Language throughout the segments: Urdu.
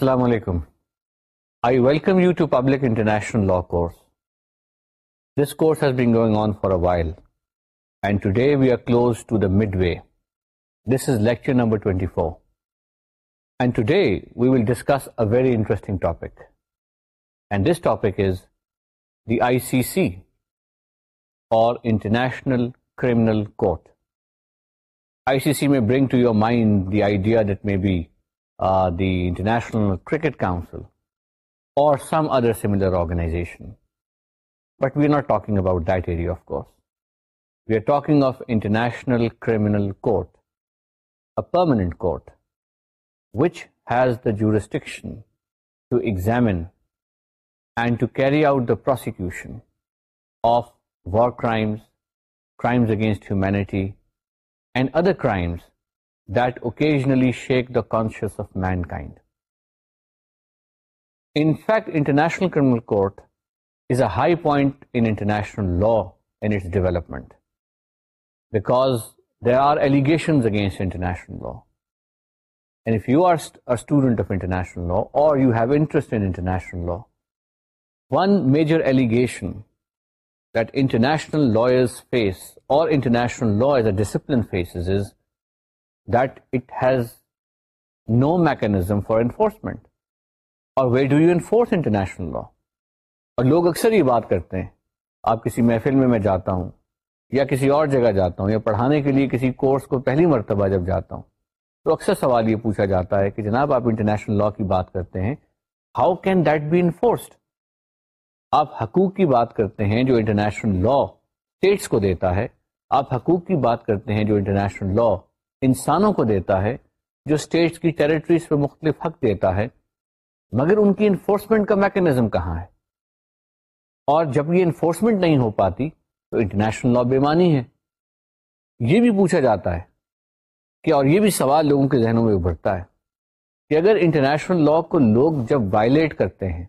Assalamu alaikum. I welcome you to Public International Law course. This course has been going on for a while, and today we are close to the midway. This is lecture number 24. And today we will discuss a very interesting topic. And this topic is the ICC, or International Criminal Court. ICC may bring to your mind the idea that maybe the International Cricket Council or some other similar organization. But we're not talking about that area, of course. We are talking of International Criminal Court, a permanent court, which has the jurisdiction to examine and to carry out the prosecution of war crimes, crimes against humanity, and other crimes that occasionally shake the conscience of mankind. In fact, International Criminal Court is a high point in international law and its development, because there are allegations against international law. And if you are a student of international law or you have interest in international law, one major allegation that international lawyers face, or international law as a discipline faces, is ز نو mechanism for enforcement or way do you enforce international law اور لوگ اکثر یہ بات کرتے ہیں آپ کسی محفل میں میں جاتا ہوں یا کسی اور جگہ جاتا ہوں یا پڑھانے کے لیے کسی کورس کو پہلی مرتبہ جب جاتا ہوں تو اکثر سوال یہ پوچھا جاتا ہے کہ جناب آپ انٹرنیشنل لا کی بات کرتے ہیں how can that be enforced آپ حقوق کی بات کرتے ہیں جو انٹرنیشنل لا اسٹیٹس کو دیتا ہے آپ حقوق کی بات کرتے ہیں جو انٹرنیشنل لا انسانوں کو دیتا ہے جو اسٹیٹس کی ٹریٹریز پہ مختلف حق دیتا ہے مگر ان کی انفورسمنٹ کا میکنزم کہاں ہے اور جب یہ انفورسمنٹ نہیں ہو پاتی تو انٹرنیشنل لا بیمانی ہے یہ بھی پوچھا جاتا ہے کہ اور یہ بھی سوال لوگوں کے ذہنوں میں ابھرتا ہے کہ اگر انٹرنیشنل لا کو لوگ جب وائلیٹ کرتے ہیں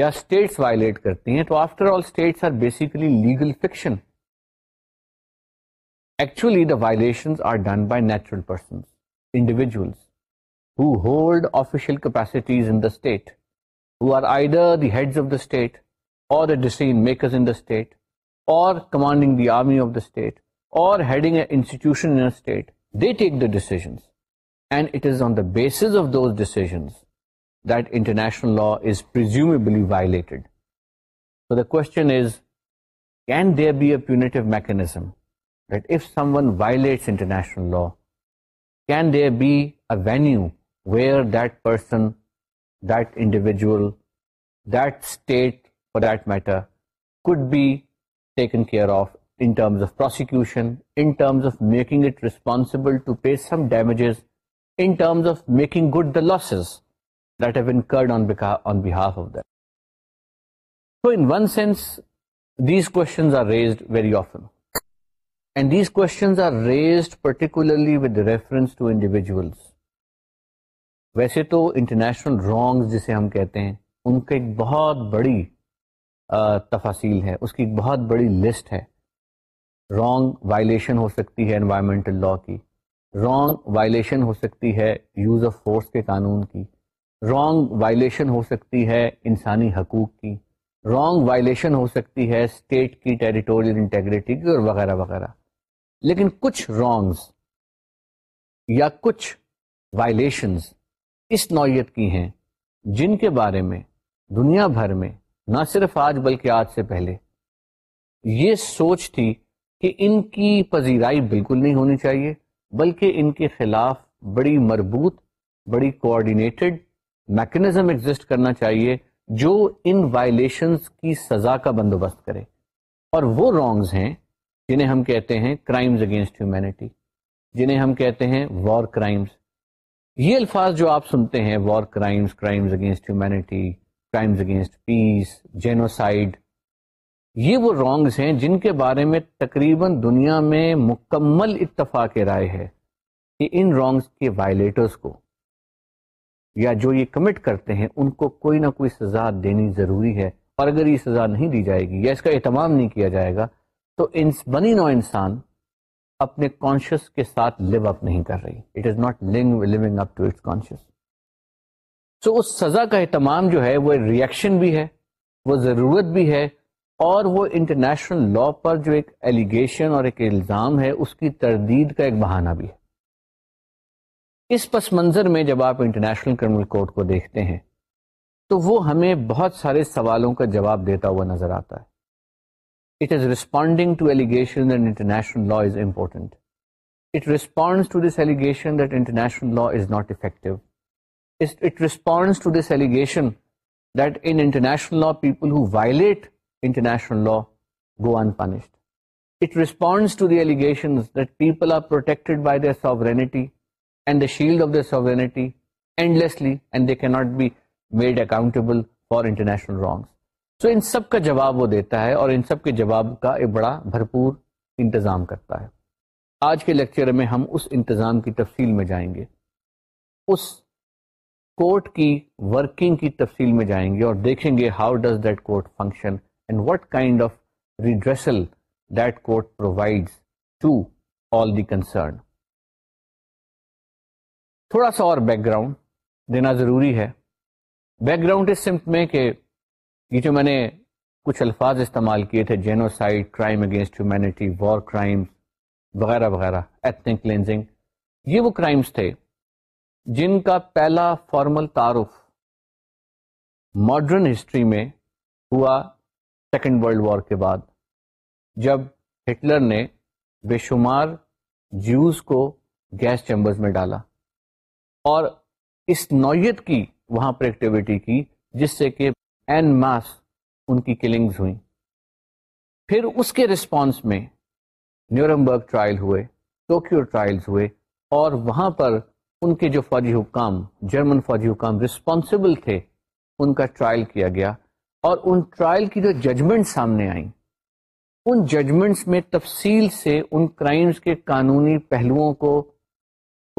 یا اسٹیٹس وائلیٹ کرتے ہیں تو after all states are basically legal fiction actions are done by natural persons individual held official makers in that commanding the army of the state or take the decisions and it is on the base decisions دل پر be a punitive mechanism violates international law can they be a venue where that person دل دیٹر could be taken care of پرسیکسبل pay good the losses that hate so انس دیس کو And these questions are raised particularly with reference to individuals. ویسے تو انٹرنیشنل رانگس جسے ہم کہتے ہیں ان کا ایک بہت بڑی تفاصیل ہے اس کی ایک بہت بڑی لسٹ ہے رانگ وائلیشن ہو سکتی ہے انوائرمنٹل لا کی رانگ وائلیشن ہو سکتی ہے یوز آف فورس کے قانون کی رانگ وائلیشن ہو سکتی ہے انسانی حقوق کی رانگ وائلیشن ہو سکتی ہے اسٹیٹ کی ٹیریٹوریل انٹیگریٹی کی اور وغیرہ وغیرہ لیکن کچھ رانگز یا کچھ وائلیشنز اس نوعیت کی ہیں جن کے بارے میں دنیا بھر میں نہ صرف آج بلکہ آج سے پہلے یہ سوچ تھی کہ ان کی پذیرائی بالکل نہیں ہونی چاہیے بلکہ ان کے خلاف بڑی مربوط بڑی کوآڈینیٹڈ میکنزم ایگزٹ کرنا چاہیے جو ان وائلیشنز کی سزا کا بندوبست کرے اور وہ رانگز ہیں جنہیں ہم کہتے ہیں کرائمز اگینسٹ ہیومینٹی جنہیں ہم کہتے ہیں وار کرائمز یہ الفاظ جو آپ سنتے ہیں war crimes crimes against humanity crimes against peace genocide یہ وہ رانگز ہیں جن کے بارے میں تقریباً دنیا میں مکمل اتفاق رائے ہے کہ ان رانگز کے وائلیٹرز کو یا جو یہ کمٹ کرتے ہیں ان کو کوئی نہ کوئی سزا دینی ضروری ہے اور اگر یہ سزا نہیں دی جائے گی یا اس کا اہتمام نہیں کیا جائے گا تو انس بنی نو انسان اپنے کانشیس کے ساتھ لیو اپ نہیں کر رہی it is not living up to its conscious so اس سزا کا اہتمام جو ہے وہ ریئیکشن بھی ہے وہ ضرورت بھی ہے اور وہ انٹرنیشنل لا پر جو ایک ایلیگیشن اور ایک الزام ہے اس کی تردید کا ایک بہانہ بھی ہے اس پس منظر میں جب آپ انٹرنیشنل کرمنل کورٹ کو دیکھتے ہیں تو وہ ہمیں بہت سارے سوالوں کا جواب دیتا ہوا نظر آتا ہے It is responding to allegations that international law is important. It responds to this allegation that international law is not effective. It responds to this allegation that in international law, people who violate international law go unpunished. It responds to the allegations that people are protected by their sovereignty and the shield of their sovereignty endlessly, and they cannot be made accountable for international wrongs. سو ان سب کا جواب وہ دیتا ہے اور ان سب کے جواب کا ایک بڑا بھرپور انتظام کرتا ہے آج کے لیکچر میں ہم اس انتظام کی تفصیل میں جائیں گے اس کوٹ کی ورکنگ کی تفصیل میں جائیں گے اور دیکھیں گے how does that court function and what kind of redressal that court provide to all the concern تھوڑا سا اور بیک گراؤنڈ دینا ضروری ہے بیک گراؤنڈ اس سمت میں کہ یہ جو میں نے کچھ الفاظ استعمال کیے تھے genocide crime against humanity war crime وغیرہ وغیرہ ایتھنک کلینزنگ یہ وہ کرائمس تھے جن کا پہلا فارمل تعارف ماڈرن ہسٹری میں ہوا سیکنڈ ورلڈ وار کے بعد جب ہٹلر نے بے شمار جیوز کو گیس چیمبرز میں ڈالا اور اس نوعیت کی وہاں پر ایکٹیویٹی کی جس سے کہ این ماس ان کی کلنگز ہوئیں پھر اس کے رسپانس میں نیورمبرگ ٹرائل ہوئے ٹوکیو ٹرائلز ہوئے اور وہاں پر ان کے جو فوجی حکام جرمن فوجی حکام رسپانسبل تھے ان کا ٹرائل کیا گیا اور ان ٹرائل کی جو ججمنٹ سامنے آئیں ان ججمنٹس میں تفصیل سے ان کرائمز کے قانونی پہلوؤں کو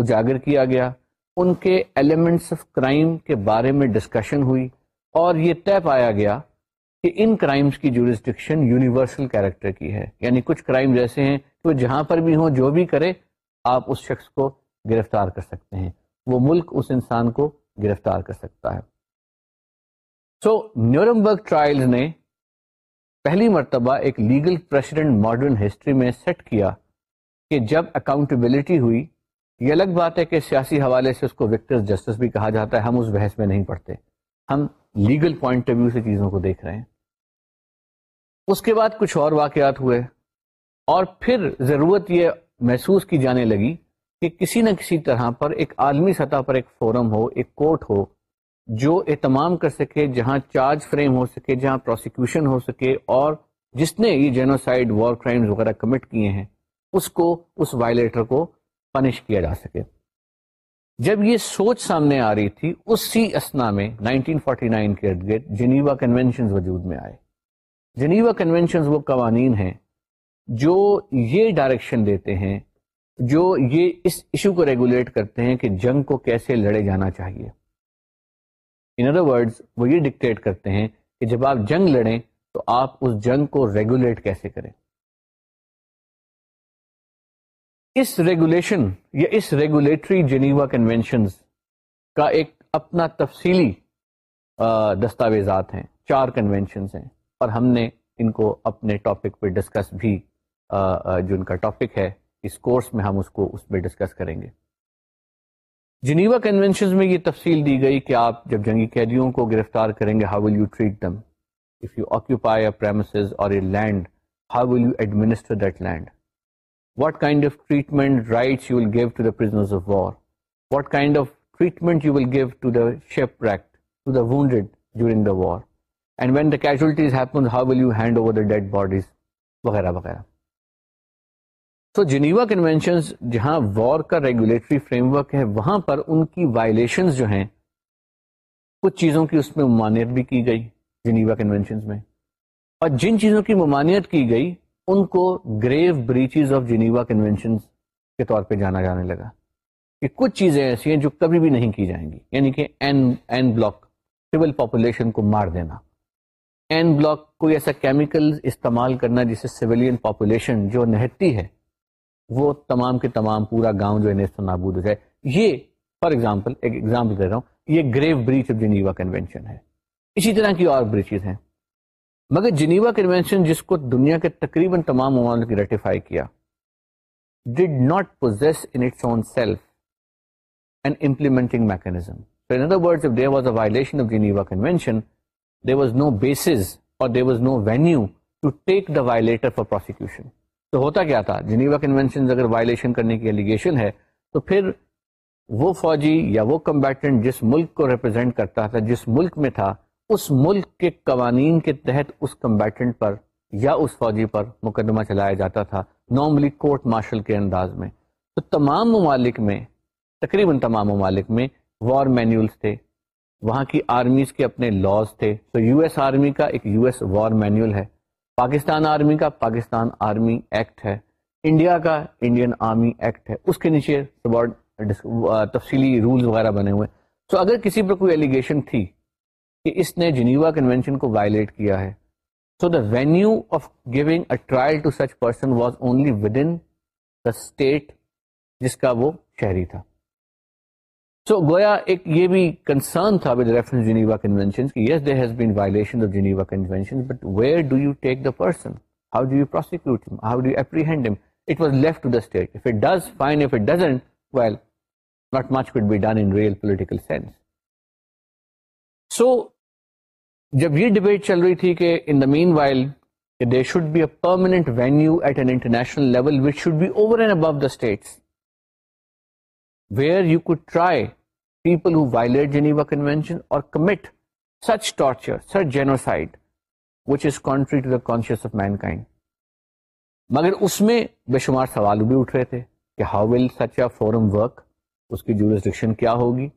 اجاگر کیا گیا ان کے ایلیمنٹس آف کرائم کے بارے میں ڈسکشن ہوئی اور یہ طے پایا گیا کہ ان کرائمز کی جورسڈکشن یونیورسل کیریکٹر کی ہے یعنی کچھ کرائم ایسے ہیں کہ وہ جہاں پر بھی ہوں جو بھی کرے آپ اس شخص کو گرفتار کر سکتے ہیں وہ ملک اس انسان کو گرفتار کر سکتا ہے سو نیورمبرگ نے پہلی مرتبہ ایک لیگل پریسیڈنٹ ماڈرن ہسٹری میں سیٹ کیا کہ جب اکاؤنٹیبلٹی ہوئی یہ الگ بات ہے کہ سیاسی حوالے سے اس کو وکٹر جسٹس بھی کہا جاتا ہے ہم اس بحث میں نہیں پڑھتے ہم لیگل پوائنٹ آف ویو سے چیزوں کو دیکھ رہے ہیں اس کے بعد کچھ اور واقعات ہوئے اور پھر ضرورت یہ محسوس کی جانے لگی کہ کسی نہ کسی طرح پر ایک عالمی سطح پر ایک فورم ہو ایک کورٹ ہو جو اہتمام کر سکے جہاں چارج فریم ہو سکے جہاں پروسیکیوشن ہو سکے اور جس نے یہ جینوسائڈ وار کرائمز وغیرہ کمٹ کیے ہیں اس کو اس وائلیٹر کو پنش کیا جا سکے جب یہ سوچ سامنے آ رہی تھی اسی اسنا میں 1949 کے ارد گرد جنیوا کنونشنز وجود میں آئے جنیوا کنونشنز وہ قوانین ہیں جو یہ ڈائریکشن دیتے ہیں جو یہ اس ایشو کو ریگولیٹ کرتے ہیں کہ جنگ کو کیسے لڑے جانا چاہیے ان ادر ورڈز وہ یہ ڈکٹیٹ کرتے ہیں کہ جب آپ جنگ لڑیں تو آپ اس جنگ کو ریگولیٹ کیسے کریں اس ریگولیشن یا اس ریگولیٹری جنیوا کنوینشن کا ایک اپنا تفصیلی دستاویزات ہیں چار کنونشنز ہیں اور ہم نے ان کو اپنے ٹاپک پہ ڈسکس بھی جو ان کا ٹاپک ہے اس کورس میں ہم اس کو اس پہ ڈسکس کریں گے جنیوا کنوینشن میں یہ تفصیل دی گئی کہ آپ جب جنگی قیدیوں کو گرفتار کریں گے how will you treat them if you premises or land land how will you administer that what kind of treatment rights you will give to the prisoners of war, what kind of treatment you will give to the shipwrecked, to the wounded during the war, and when the casualties happen, how will you hand over the dead bodies, وغیرہ وغیرہ. تو جنیوا کنونشنز جہاں وار کا ریگولیٹری فریم ورک ہے وہاں پر ان کی وائلیشنز جو ہیں کچھ چیزوں کی اس میں ممانعت بھی کی گئی جنیوا کنونشنز میں اور جن چیزوں کی ممانعت کی گئی ان کو grave breaches of Geneva convention کے طور پہ جانا جانے لگا کہ کچھ چیزیں ایسی ہیں جو کبھی بھی نہیں کی جائیں گی یعنی کہ en en bloc civil population کو مار دینا این بلاک کوئی ایسا کیمیکل استعمال کرنا جسے سویلین پاپولیشن جو نہتی ہے وہ تمام کے تمام پورا گاؤں جو ہے نابود ہو جائے یہ فار ایگزامپل ایک ایگزامپل دے رہا ہوں یہ grave breach of Geneva convention ہے اسی طرح کی اور بریچز ہیں مگر جنیوا کنوینشن جس کو دنیا کے تقریباً تمام ممالک نے ریٹیفائی کیا did not possess in its own self and implementing mechanism was a violation of Geneva convention there was no basis or there was no venue to take the violator for prosecution تو ہوتا کیا تھا جنیوا کنوینشن اگر وائلیشن کرنے کی ایلیگیشن ہے تو پھر وہ فوجی یا وہ کمبیٹنٹ جس ملک کو ریپرزینٹ کرتا تھا جس ملک میں تھا اس ملک کے قوانین کے تحت اس کمبیٹنٹ پر یا اس فوجی پر مقدمہ چلایا جاتا تھا نارملی کورٹ مارشل کے انداز میں تو تمام ممالک میں تقریباً تمام ممالک میں وار مینیولز تھے وہاں کی آرمیز کے اپنے لاز تھے تو یو ایس آرمی کا ایک یو ایس وار مینیول ہے پاکستان آرمی کا پاکستان آرمی ایکٹ ہے انڈیا کا انڈین آرمی ایکٹ ہے اس کے نیچے تفصیلی رولز وغیرہ بنے ہوئے سو اگر کسی پر کوئی ایلیگیشن تھی کہ اس نے جنیوا کنونشن کو وائلیٹ کیا ہے so the venue of giving a trial to such person was only within the state جس کا وہ شہری تھا سو so, گویا ایک یہ بھی کنسرن تھا ود ریفرنس جنیوا کنونشن کہ yes there has been violation of Geneva convention but where do you take the person how do you prosecute him how do you apprehend him it was left to the state if it does fine if it doesn't well not much could be done in real political sense so جب یہ ڈبیٹ چل رہی تھی کہ in the meanwhile they should be a permanent venue at an international level which should be over and above the states where you could try people who Geneva convention or commit such torture such genocide which is contrary to the conscience of mankind مگر اس میں بے شمار سوال بھی اٹھ رہے تھے کہ how will such a forum work اس کی جولس کیا ہوگی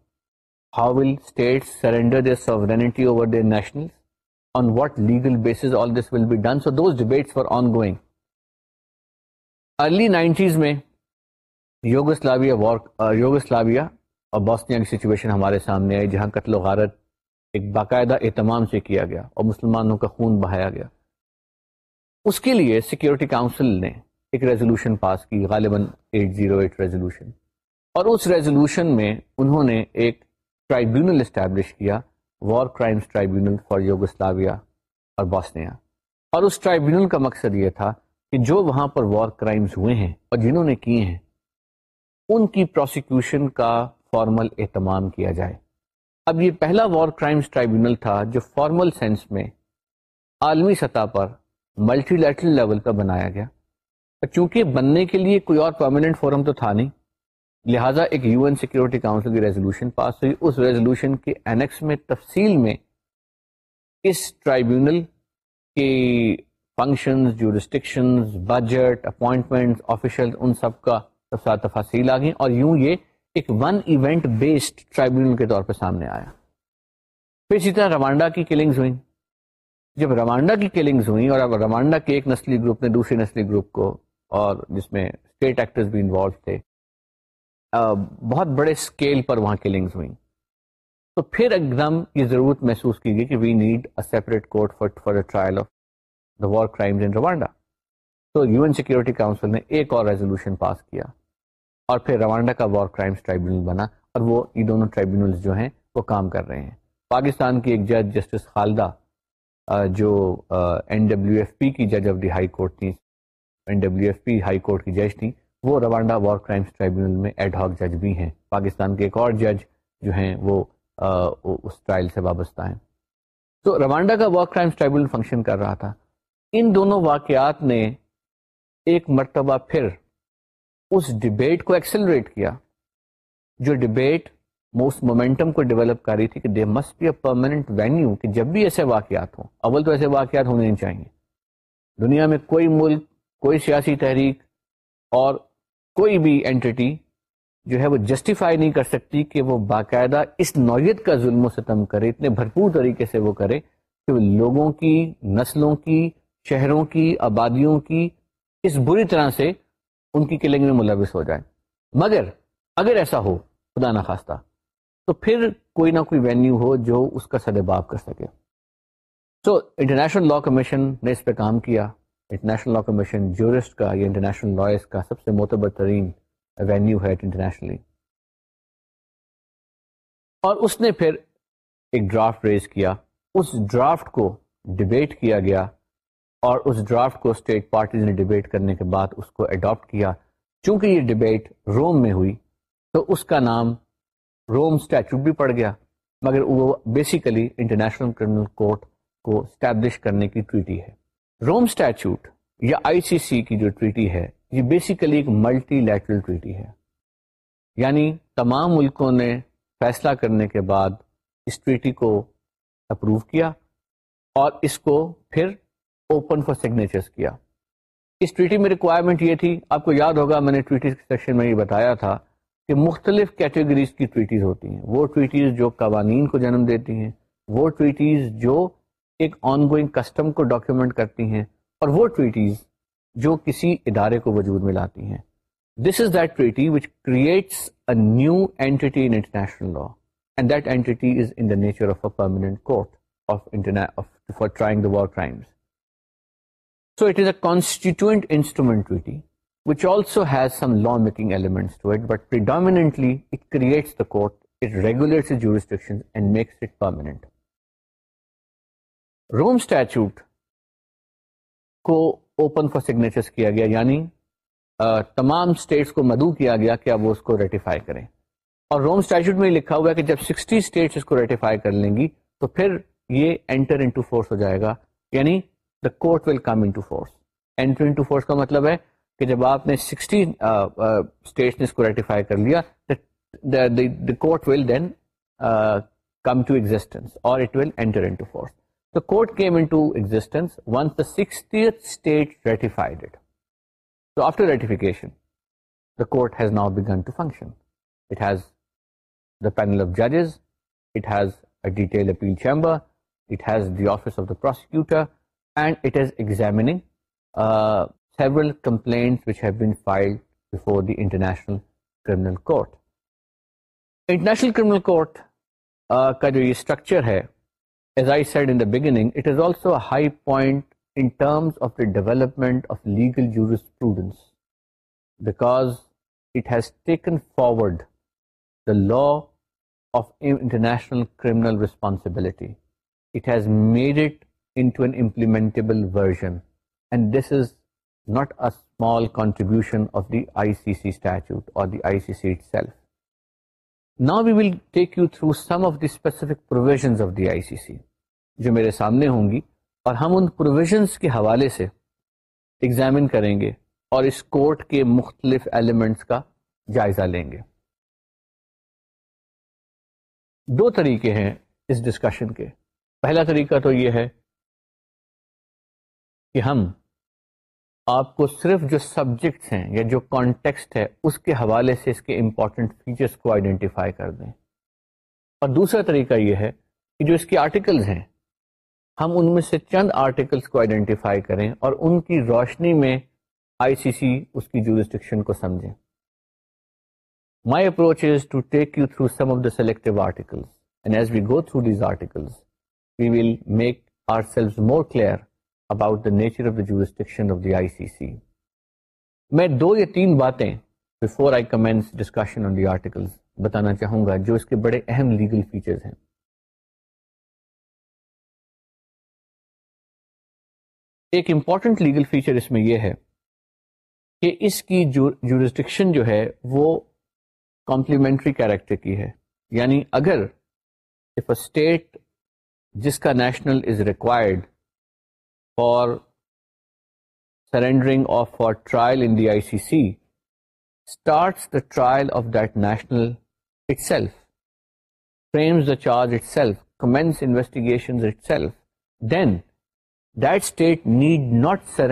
ہمارے سامنے آئی جہاں قتل و غارت ایک باقاعدہ اہتمام سے کیا گیا اور مسلمانوں کا خون بہایا گیا اس کے لیے سیکیورٹی کاؤنسل نے ایک ریزولوشن پاس کی غالباً اور اس ریزولوشن میں انہوں نے ایک ٹرائیبیونل اسٹیبلش کیا war crimes tribunal for Yugoslavia اور باسنیا اور اس ٹرائیبیونل کا مقصد یہ تھا کہ جو وہاں پر وار کرائمس ہوئے ہیں اور جنہوں نے کیے ہیں ان کی پروسیکیوشن کا فارمل اہتمام کیا جائے اب یہ پہلا وار کرائمس ٹرائیبیونل تھا جو فارمل سینس میں عالمی سطح پر ملٹی لیٹرل لیول پر بنایا گیا چونکہ بننے کے لیے کوئی اور پرماننٹ فورم تو تھا نہیں لہٰذا ایک یو این سیکورٹی کاؤنسل کی ریزولوشن پاس ہوئی اس ریزولوشن کے اینکس میں تفصیل میں اس ٹرائیبیونل کی اپوائنٹمنٹ آفیشل ان سب کا تفاصیل آ اور یوں یہ ایک ون ایونٹ بیسڈ ٹرائیبیونل کے طور پہ سامنے آیا پھر اسی طرح روانڈا کی کلنگز ہوئیں جب روانڈا کی کلنگز ہوئیں اور اب روانڈا کے ایک نسلی گروپ نے دوسرے نسلی گروپ کو اور جس میں اسٹیٹ ایکٹرز بھی انوالو تھے بہت بڑے اسکیل پر وہاں کلنگز ہوئیں تو پھر ایک دم یہ ضرورت محسوس کی گئی کہ we need a separate court for for a trial of the war crimes in Rwanda تو یو این سیکورٹی کاؤنسل نے ایک اور ریزولوشن پاس کیا اور پھر روانڈا کا وار کرائمز ٹرائیبونل بنا اور وہ یہ دونوں ٹرائیبونل جو ہیں وہ کام کر رہے ہیں پاکستان کی ایک جج جسٹس خالدہ جو این ڈبلیو ایف پی کی جج آف دی ہائی کورٹ تھیں N W F P high court کی جج تھیں وہ روانڈا وار کرائمس ٹرائیبونل میں ایڈ ہاک جج بھی ہیں پاکستان کے ایک اور جج جو ہیں وہ آ, اس ٹرائل سے وابستہ ہیں تو روانڈا کا وار کرائمس ٹرائیبونل فنکشن کر رہا تھا ان دونوں واقعات نے ایک مرتبہ پھر اس ڈبیٹ کو ایکسلریٹ کیا جو ڈبیٹ اس مومنٹم کو ڈیولپ کر رہی تھی کہ they must be a permanent venue کہ جب بھی ایسے واقعات ہوں اول تو ایسے واقعات ہونے نہیں چاہیے دنیا میں کوئی ملک کوئی سیاسی تحریک اور کوئی بھی اینٹی جو ہے وہ جسٹیفائی نہیں کر سکتی کہ وہ باقاعدہ اس نوعیت کا ظلم و ستم کرے اتنے بھرپور طریقے سے وہ کرے کہ وہ لوگوں کی نسلوں کی شہروں کی آبادیوں کی اس بری طرح سے ان کی کلنگ میں ملوث ہو جائے مگر اگر ایسا ہو خدا نخواستہ تو پھر کوئی نہ کوئی وینیو ہو جو اس کا سدباب کر سکے سو انٹرنیشنل لا کمیشن نے اس پہ کام کیا انٹرنیشنل لا کمیشن جورسٹ کا یا انٹرنیشنل لائرس کا سب سے معتبر ترین وینیو ہے انٹرنیشنلی اور اس نے پھر ایک ڈرافٹ ریز کیا اس ڈرافٹ کو ڈبیٹ کیا گیا اور اس ڈرافٹ کو اسٹیٹ پارٹیز نے ڈبیٹ کرنے کے بعد اس کو اڈاپٹ کیا چونکہ یہ ڈبیٹ روم میں ہوئی تو اس کا نام روم اسٹیچو بھی پڑ گیا مگر وہ بیسیکلی انٹرنیشنل کرمنل کورٹ کو اسٹیبلش کرنے کی ٹویٹی ہے روم اسٹیچوٹ یا آئی سی سی کی جو ٹریٹی ہے یہ بیسیکلی ایک ملٹی لیٹرل ٹریٹی ہے یعنی تمام ملکوں نے فیصلہ کرنے کے بعد اس ٹریٹی کو اپروو کیا اور اس کو پھر اوپن فار سگنیچرس کیا اس ٹریٹی میں ریکوائرمنٹ یہ تھی آپ کو یاد ہوگا میں نے ٹویٹی سیکشن میں یہ بتایا تھا کہ مختلف کیٹیگریز کی ٹویٹیز ہوتی ہیں وہ ٹویٹیز جو قوانین کو جنم دیتی ہیں وہ ٹویٹیز جو ایک آن گوئنگ کسٹم کو ڈاکیومنٹ کرتی ہیں اور وہ ٹریٹیز جو کسی ادارے کو وجود میں لاتی ہیں this is that treaty which creates a new entity international law and that entity is in the nature of a permanent court of for trying the war crimes so it is a constituent instrument treaty which also has some law-making elements to it, but predominantly it creates the court, it regulates the jurisdictions and makes it permanent. Rome statute کو اوپن فار سگنیچر کیا گیا یعنی تمام اسٹیٹس کو مدعو کیا گیا کہ اب وہ اس کو ریٹیفائی کریں اور روم اسٹیچوٹ میں لکھا ہوا ہے کہ جب سکسٹی اسٹیٹ اس کو ریٹیفائی کر لیں گی تو پھر یہ انٹر انٹو فورس ہو جائے گا یعنی the court will come into force enter into force کا مطلب ہے کہ جب آپ نے سکسٹی نے اس کو ریٹیفائی کر لیا court will then come to existence or it will enter into force court came into existence court has ناؤنشن office of the prosecutor and it ہیزنگ criminal court international criminal court کا جو یہ اسٹرکچر ہے brings آلسوائنٹمنٹ of legal forward the law of international criminal responsibilities married implementable version and this is not a اسمالبیوشن of the I C C statute نا we will take you through some of دیفک provisions I C C جو میرے سامنے ہوں گی اور ہم ان پروویژنس کے حوالے سے ایگزامن کریں گے اور اس کورٹ کے مختلف ایلیمنٹس کا جائزہ لیں گے دو طریقے ہیں اس ڈسکشن کے پہلا طریقہ تو یہ ہے کہ ہم آپ کو صرف جو سبجیکٹس ہیں یا جو کانٹیکسٹ ہے اس کے حوالے سے اس کے امپورٹنٹ فیچرس کو آئیڈینٹیفائی کر دیں اور دوسرا طریقہ یہ ہے کہ جو اس کے آرٹیکلز ہیں ہم ان میں سے چند آرٹیکلس کو آئیڈینٹیفائی کریں اور ان کی روشنی میں آئی سی سی اس کی جورسٹکشن کو سمجھیں my approach is to take you through some of the selective articles and as we go through these articles we will make ourselves more clear about the nature of the jurisdiction of the I C C میں دو یا تین باتیں before I commence discussion on the articles بتانا چاہوں گا جو اس کے بڑے اہم لیگل فیچرز ہیں ایک امپورٹنٹ لیگل فیچر اس میں یہ ہے کہ اس کی جورسٹکشن جو ہے وہ کمپلیمنٹری کیریکٹر کی ہے یعنی اگر اف اے اسٹیٹ جس کا national is required for surrendering of for trial in the I C C starts the trial of that national it itself self frames the charge commence investigation itself then present has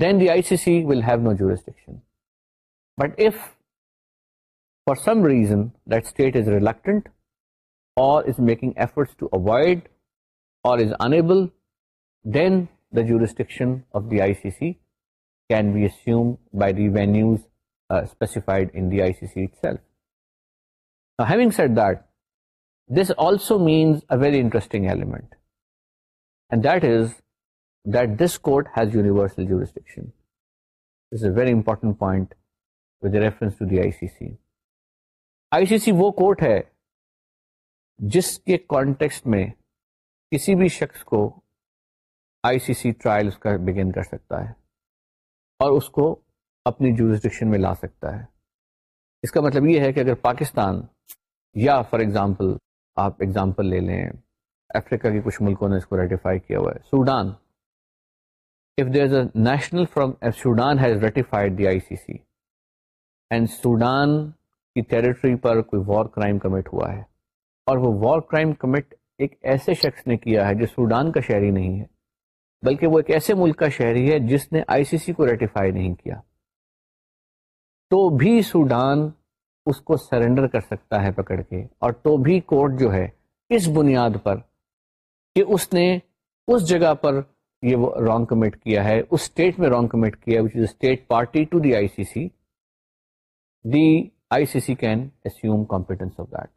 then the I C C will have no jurisdiction but for some reason that state is reluctant or I C C can be aim by the venues specified set self set that this also means a very interesting element that is that this court has universal jurisdiction the I C C I C C وہ کورٹ ہے جس کے کانٹیکسٹ میں کسی بھی شخص کو آئی سی سی ٹرائل اس کا بگن کر سکتا ہے اور اس کو اپنی جورسڈکشن میں لا سکتا ہے اس کا مطلب یہ ہے کہ اگر پاکستان یا فار ایگزامپل آپ ایگزامپل لے لیں افریقہ کے کچھ ملکوں نے اس کو ریٹیفائی کیا ہوا ہے Sudan if there is a national from Sudan has ratified the I C C and Sudan کی ٹیریٹری پر کوئی وار کرائم کمٹ ہوا ہے اور وہ وار کرائم کمٹ ایک ایسے شخص نے کیا ہے جو سوڈان کا شہری نہیں ہے بلکہ وہ ایک ایسے ملک کا شہری ہے جس نے آئی سی سی کو ریٹیفائی نہیں کیا تو بھی سوڈان اس کو سرنڈر کر سکتا ہے پکڑ کے اور تو بھی کورٹ جو ہے اس بنیاد پر کہ اس نے اس جگہ پر یہ رانگ کمٹ کیا ہے اس اسٹیٹ میں رانگ کمٹ کیا ہے which is state party to the I C C the I C C can assume competence of that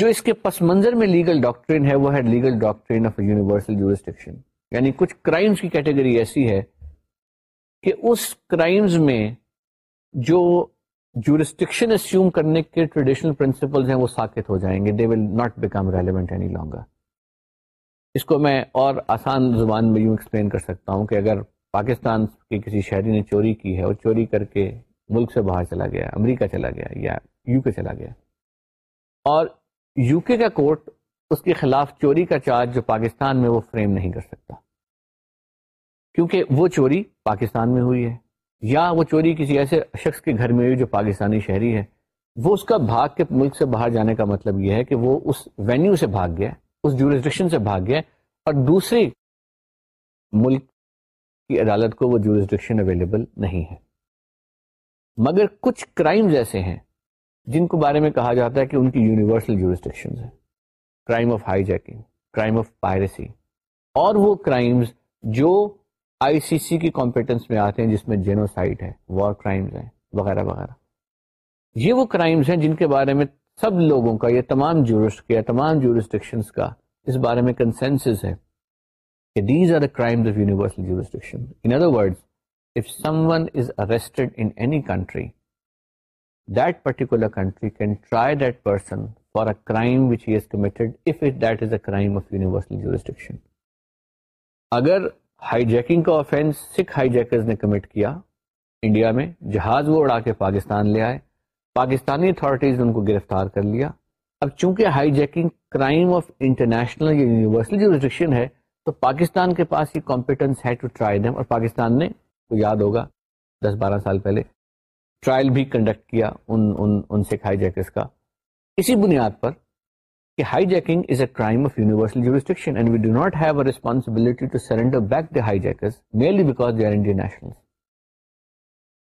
جو اس کے پس منظر میں لیگل ڈاکٹرین ہے وہ ہے legal doctrine of universal jurisdiction یعنی کچھ کرائمس کی کیٹیگری ایسی ہے کہ اس کرائمز میں جو جورسٹکشن ایسوم کرنے کے ٹریڈیشنل پرنسپلز ہیں وہ ساکت ہو جائیں گے they will not become relevant any longer اس کو میں اور آسان زبان میں یوں ایکسپلین کر سکتا ہوں کہ اگر پاکستان کے کسی شہری نے چوری کی ہے اور چوری کر کے ملک سے باہر چلا گیا امریکہ چلا گیا یا یو کے چلا گیا اور یو کے کا کورٹ اس کے خلاف چوری کا چارج جو پاکستان میں وہ فریم نہیں کر سکتا کیونکہ وہ چوری پاکستان میں ہوئی ہے یا وہ چوری کسی ایسے شخص کے گھر میں ہوئی جو پاکستانی شہری ہے وہ اس کا بھاگ کے ملک سے باہر جانے کا مطلب یہ ہے کہ وہ اس وینیو سے بھاگ گیا اس جورسڈکشن سے بھاگ گیا اور دوسری ملک کی عدالت کو وہ جورسڈکشن اویلیبل نہیں ہے مگر کچھ کرائمز ایسے ہیں جن کو بارے میں کہا جاتا ہے کہ ان کی یونیورسل ہیں crime of hijacking crime of piracy اور وہ کرائمز جو آئی سی سی کی کمپیٹنس میں آتے ہیں جس میں جینوسائڈ ہے وار کرائمز ہیں وغیرہ وغیرہ یہ وہ کرائمز ہیں جن کے بارے میں سب لوگوں کا یہ تمام جورسٹ یا تمام جورسٹکشنز کا اس بارے میں کنسینس ہے کہ these are the crimes of universal in other word if someone is arrested in any country, that particular country can try that person for a crime which he has committed if it, that is a crime of universal jurisdiction. اگر ہائی جیکنگ کا آفینس سکھ ہائی جیکرز نے کمٹ کیا انڈیا میں جہاز وہ اڑا کے پاکستان لے آئے پاکستانی اتھارٹیز ان کو گرفتار کر لیا اب چونکہ hijacking crime of international یا یونیورسل جو ریسٹرکشن ہے تو پاکستان کے پاس یہ کمپیٹنس ہے ٹو ٹرائی دم اور پاکستان نے کو یاد ہوگا دس بارہ سال پہلے ٹرائل بھی کنڈکٹ کیا ان ان, ان سکھ ہائی جیکرس کا اسی بنیاد پر کہ hijacking is a crime of universal jurisdiction and we do not have a responsibility to back high because our national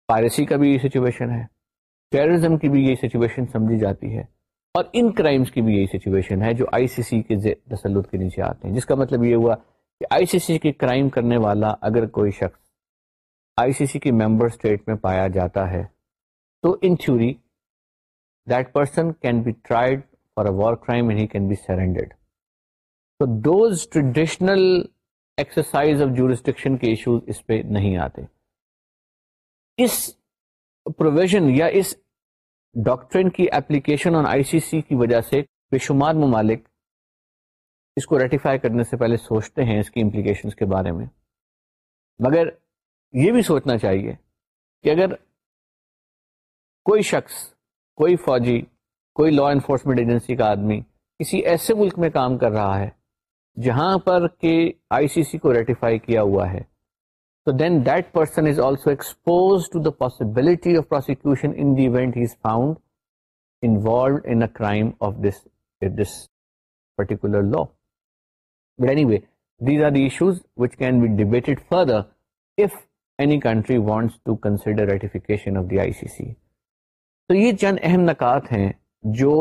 piracy کا بھی یہی سچویشن ہے ٹیررزم کی بھی یہی سچویشن سمجھی جاتی ہے اور ان کرائمس کی بھی یہی سچویشن ہے جو آئی سی سی کے تسلط کے نیچے آتے ہیں جس کا مطلب یہ ہوا کہ آئی سی سی کے کرائم کرنے والا اگر کوئی شخص آئی سی سی کی ممبر اسٹیٹ میں پایا جاتا ہے تو in theory that person can be tried for a war crime and he can be surrendered to those traditional exercise of jurisdiction کے ایشوز اس پہ نہیں آتے اس پروویژن یا اس ڈاکٹرن کی اپلیکیشن اور آئی سی سی کی وجہ سے بے شمار ممالک اس کو ریٹیفائی کرنے سے پہلے سوچتے ہیں اس کی امپلیکیشنس کے بارے میں مگر یہ بھی سوچنا چاہیے کہ اگر کوئی شخص کوئی فوجی کوئی لا انفورسمنٹ ایجنسی کا آدمی کسی ایسے ملک میں کام کر رہا ہے جہاں پر کہ آئی سی سی کو ریٹیفائی کیا ہوا ہے تو then that person is also expose to the possibility of in the event is found involved in crime of this this particular law but anyway these are the issues which can be debated further if any country wants to consider نکات ہیں جو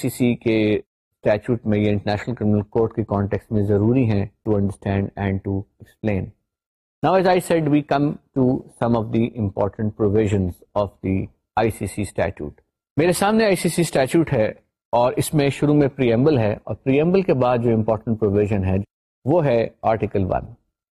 سی سی کے اسٹیچوٹ میں ضروری ہیں میرے سامنے آئی سی سی اسٹیچیوٹ ہے اور اس میں شروع میں پریمبل ہے اور پریمبل کے بعد جو امپورٹنٹ پروویژن ہے وہ ہے article one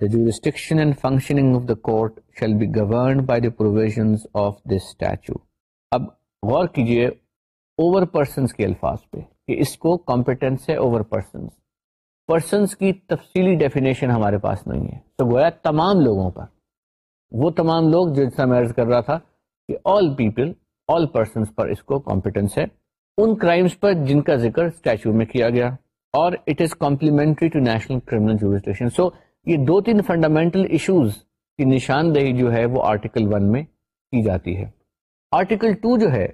The the the jurisdiction and functioning of of court shall be governed by provisions this statute. ہمارے پاس نہیں ہے تمام لوگوں پر وہ تمام لوگ جو میں عرض کر رہا تھا کہ آل پیپل آل پرسنس پر اس کو کمپیٹنس ہے ان کرائمس پر جن کا ذکر اسٹیچو میں کیا گیا اور it is complementary to national criminal so یہ دو تین فنڈامنٹل ایشوز کی نشاندہی جو ہے وہ آرٹیکل ون میں کی جاتی ہے آرٹیکل ٹو جو ہے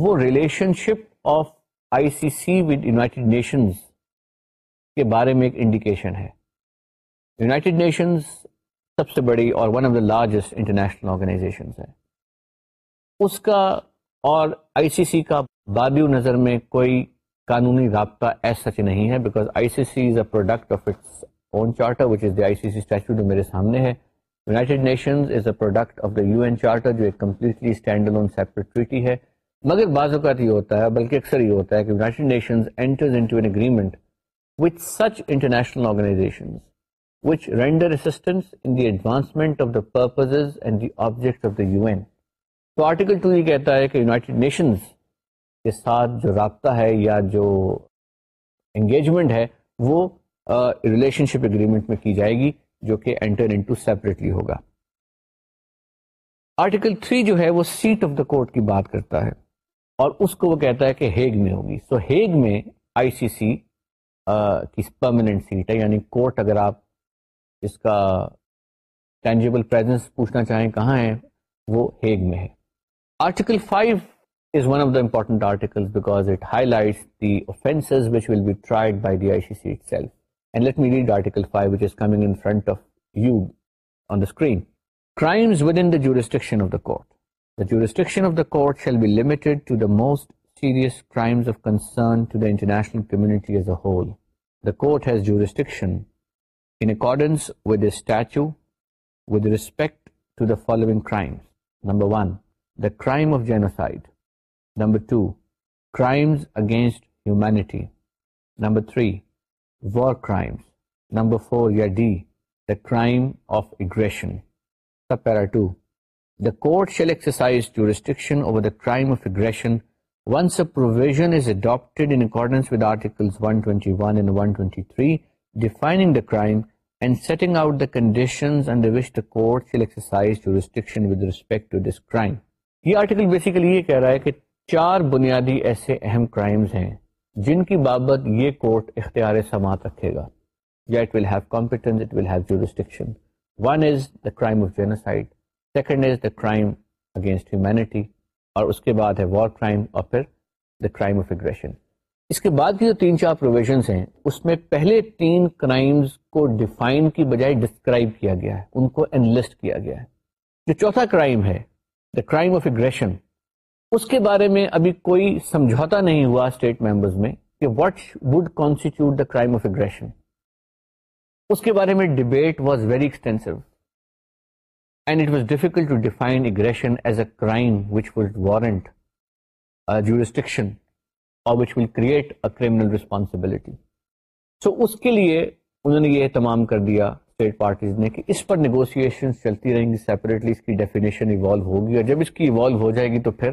وہ relationship of I C C with United Nations کے بارے میں ایک انڈیکیشن ہے یونائٹیڈ نیشنز سب سے بڑی اور one of the largest international organization اس کا اور آئی سی سی کا بادیو نظر میں کوئی قانونی رابطہ ایسا سچ نہیں ہے because I C C is a product of its own charter which is the ICC statute جو میرے سامنے ہے United Nations is a product of the UN charter جو ایک completely standalone separate treaty ہے مگر بعض اوقات یہ ہوتا ہے بلکہ اکثر یہ ہوتا ہے کہ United Nations enters into an agreement with such international organization which render assistance in the advancement of the purposes and the object of the U N تو آرٹیکل ٹو یہ کہتا ہے کہ یونائٹیڈ نیشنز کے ساتھ جو رابطہ ہے یا جو انگیجمنٹ ہے وہ ریلیشن شپ اگریمنٹ میں کی جائے گی جو کہ انٹر انٹو سیپریٹلی ہوگا آرٹیکل 3 جو ہے وہ سیٹ آف دا کورٹ کی بات کرتا ہے اور اس کو وہ کہتا ہے کہ ہیگ میں ہوگی سو so, ہیگ میں آئی سی سی کی پرماننٹ سیٹ ہے یعنی کورٹ اگر آپ اس کا ٹینجیبل پریزنس پوچھنا چاہیں کہاں ہے وہ ہیگ میں ہے article 5 is one of the important article because it highlights the offence which will be tried by the I C C self and let me read article 5 which is coming in front of you on the screen crimes within the jurisdiction of the court the jurisdiction of the court shall be limited to the most serious crimes of concern to the international community as a whole the court has jurisdiction in accordance with the statute with respect to the following crimes number 1 the crime of genocide number 2 crimes against humanity number war crime number four یا ڈی دا کرائم آف اگریشنسریٹنگ ایسے اہم کرائمس ہیں جن کی بابت یہ کورٹ اختیار سماعت رکھے گا یا it it will will have have competence one is is the the crime crime of second against humanity اور اس کے بعد ہے وار کرائم اور پھر دا کرائم آف اگریشن اس کے بعد کی جو تین چار پروویژنس ہیں اس میں پہلے تین کرائمز کو ڈیفائن کی بجائے ڈسکرائب کیا گیا ہے ان کو انلسٹ کیا گیا ہے جو چوتھا کرائم ہے دا کرائم آف اگریشن اس کے بارے میں ابھی کوئی سمجھوتا نہیں ہوا اسٹیٹ ممبرز میں کہ what would constitute the crime of aggression اس کے بارے میں debate was very extensive and it was difficult to define aggression as a crime which would warrant jurisdiction اور which will create a criminal responsibility so اس کے لیے انہوں نے یہ اہتمام کر دیا اسٹیٹ پارٹیز نے کہ اس پر نیگوسیشن چلتی رہیں گی سیپریٹلی اس کی ڈیفینیشن ایوالو ہوگی اور جب اس کی ایوالو ہو جائے گی تو پھر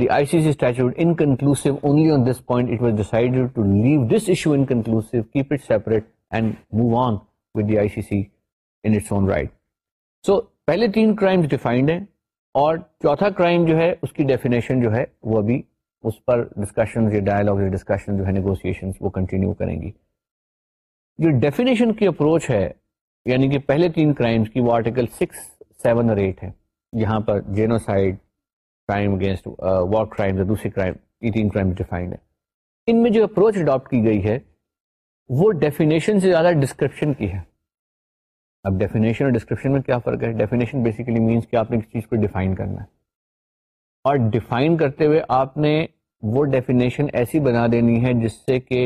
دی آئی سی سی سی ان ہیں اور چوتھا کرائم جو ہے اس کی ڈیفینیشن جو ہے وہ ابھی اس پر ڈسکشن ڈائلاگ یا ڈسکشن جو ہے نیگوسیشن وہ کنٹینیو کریں گی جو ڈیفینیشن کی اپروچ ہے یعنی کہ پہلے تین کرائمس کی وہ آرٹیکل سکس سیون ایٹ ہے یہاں پر genocide crime against war crime یا دوسرے کرائم ایٹین کرائم ڈیفائنڈ ہے ان میں جو اپروچ اڈاپٹ کی گئی ہے وہ ڈیفینیشن سے زیادہ ڈسکرپشن کی ہے اب ڈیفینیشن اور ڈسکرپشن میں کیا فرق ہے ڈیفینیشن بیسیکلی مینس کہ آپ نے کس چیز کو ڈیفائن کرنا ہے اور ڈیفائن کرتے ہوئے آپ نے وہ ڈیفینیشن ایسی بنا دینی ہے جس سے کہ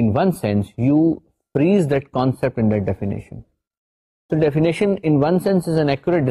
in one sense you freeze that concept in that definition تو definition in one sense is an accurate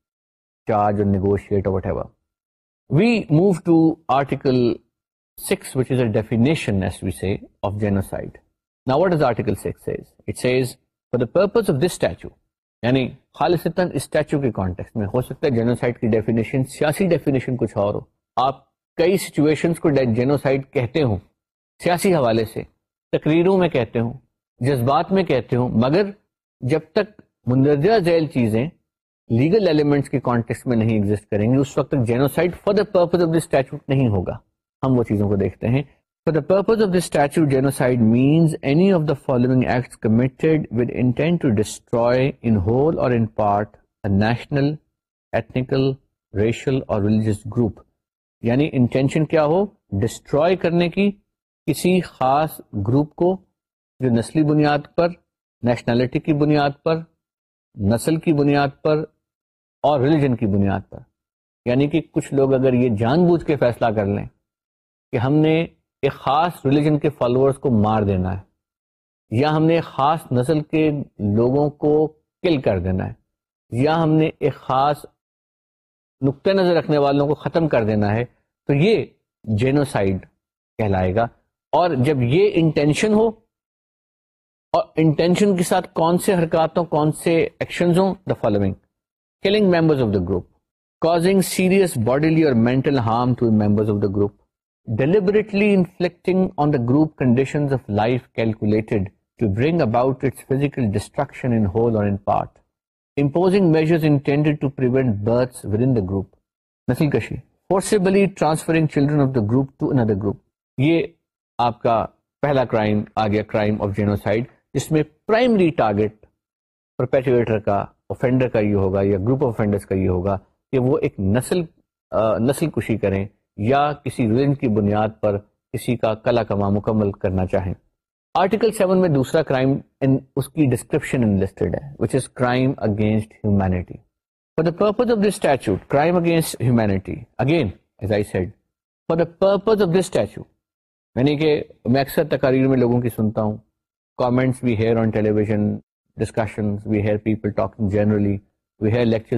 charge or negotiate or whatever. We move to Article 6, which is a definition, as we say, of genocide. Now, what does Article 6 says? It says, for the purpose of this statute, یعنی خالصتاً اسٹیچو کے کانٹیکس میں ہو سکتا ہے جینوسائڈ کی ڈیفینیشن سیاسی ڈیفینیشن کچھ اور ہو آپ کئی سچویشنز کو جینوسائڈ کہتے ہوں سیاسی حوالے سے تقریروں میں کہتے ہوں جذبات میں کہتے ہوں مگر جب تک مندرجہ ذیل چیزیں لیگل ایلیمنٹس کے کانٹیکس میں نہیں ایگزٹ کریں گے اس وقت تک genocide for the purpose of the statute نہیں ہوگا ہم وہ چیزوں کو دیکھتے ہیں for the purpose of the statute genocide means any of the following act committed with intent to destroy in whole or in part national ethnical racial or religious group یعنی انٹینشن کیا ہو ڈسٹروائے کرنے کی کسی خاص گروپ کو جو نسلی بنیاد پر نیشنلٹی کی بنیاد پر نسل کی بنیاد پر اور ریلیجن کی بنیاد پر یعنی کہ کچھ لوگ اگر یہ جان بوجھ کے فیصلہ کر لیں کہ ہم نے ایک خاص ریلیجن کے فالوورز کو مار دینا ہے یا ہم نے خاص نسل کے لوگوں کو کل کر دینا ہے یا ہم نے ایک خاص نقطۂ نظر رکھنے والوں کو ختم کر دینا ہے تو یہ جینوسائڈ کہلائے گا اور جب یہ انٹینشن ہو اور انٹینشن کے ساتھ کون سے حرکاتوں کون سے ایکشنز ہوں the following killing members of the group, causing serious bodily or mental harm to members of the group, deliberately inflicting on the group conditions of life calculated to bring about its physical destruction in whole or in part, imposing measures intended to prevent births within the group, Nasilkashi, forcibly transferring children of the group to another group. یہ آپ کا پہلا کرائم آ گیا کرائم آف جینوسائڈ جس میں پرائمری ٹارگیٹ پروپیچویٹر کا افینڈر کا یہ ہوگا یا گروپ آف افینڈرس کا یہ ہوگا کہ وہ ایک نسل نسل کشی کریں یا کسی ریلیجن کی بنیاد پر کسی کا کلا کما مکمل کرنا چاہیں آرٹیکل سیون میں دوسرا کرائم اس کی ڈسکرپشن انلسٹڈ ہے which is crime against humanity for the purpose of this statute crime against humanity again as I said for the purpose of this statute یعنی کہ میں اکثر تقاریر میں لوگوں کی سنتا ہوں کامنٹس بھی here on television discussions we hear people we hear it